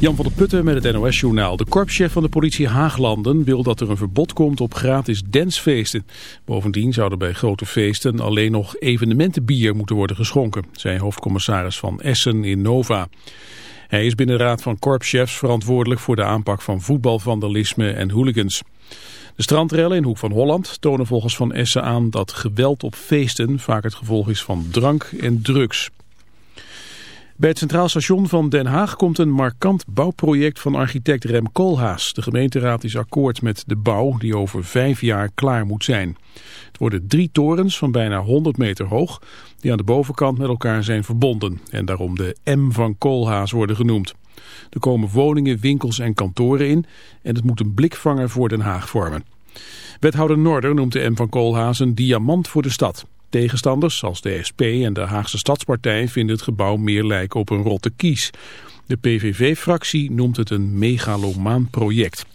Jan van der Putten met het NOS-journaal. De korpschef van de politie Haaglanden wil dat er een verbod komt op gratis dansfeesten. Bovendien zouden bij grote feesten alleen nog evenementenbier moeten worden geschonken, zei hoofdcommissaris van Essen in Nova. Hij is binnen de raad van korpschefs verantwoordelijk voor de aanpak van voetbalvandalisme en hooligans. De strandrellen in Hoek van Holland tonen volgens Van Essen aan dat geweld op feesten vaak het gevolg is van drank en drugs. Bij het Centraal Station van Den Haag komt een markant bouwproject van architect Rem Koolhaas. De gemeenteraad is akkoord met de bouw die over vijf jaar klaar moet zijn. Het worden drie torens van bijna 100 meter hoog die aan de bovenkant met elkaar zijn verbonden en daarom de M van Koolhaas worden genoemd. Er komen woningen, winkels en kantoren in en het moet een blikvanger voor Den Haag vormen. Wethouder Noorder noemt de M van Koolhaas een diamant voor de stad. Tegenstanders, zoals de SP en de Haagse Stadspartij, vinden het gebouw meer lijken op een rotte kies. De PVV-fractie noemt het een megalomaan project.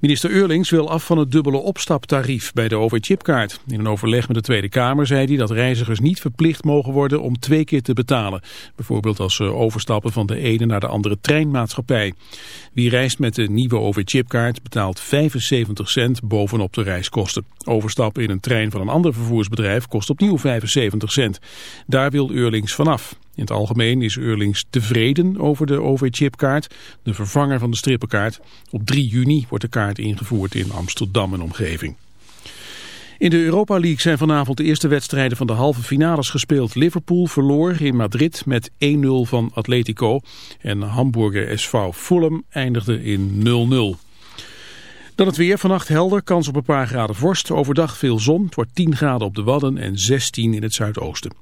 Minister Eurlings wil af van het dubbele opstaptarief bij de OV-chipkaart. In een overleg met de Tweede Kamer zei hij dat reizigers niet verplicht mogen worden om twee keer te betalen. Bijvoorbeeld als ze overstappen van de ene naar de andere treinmaatschappij. Wie reist met de nieuwe OV-chipkaart betaalt 75 cent bovenop de reiskosten. Overstappen in een trein van een ander vervoersbedrijf kost opnieuw 75 cent. Daar wil Eurlings vanaf. In het algemeen is Eurlings tevreden over de OV-chipkaart, de vervanger van de strippenkaart. Op 3 juni wordt de kaart ingevoerd in Amsterdam en omgeving. In de Europa League zijn vanavond de eerste wedstrijden van de halve finales gespeeld. Liverpool verloor in Madrid met 1-0 van Atletico en Hamburger SV Fulham eindigde in 0-0. Dan het weer. Vannacht helder, kans op een paar graden vorst. Overdag veel zon. Het wordt 10 graden op de Wadden en 16 in het zuidoosten.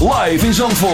live in Zandvoort.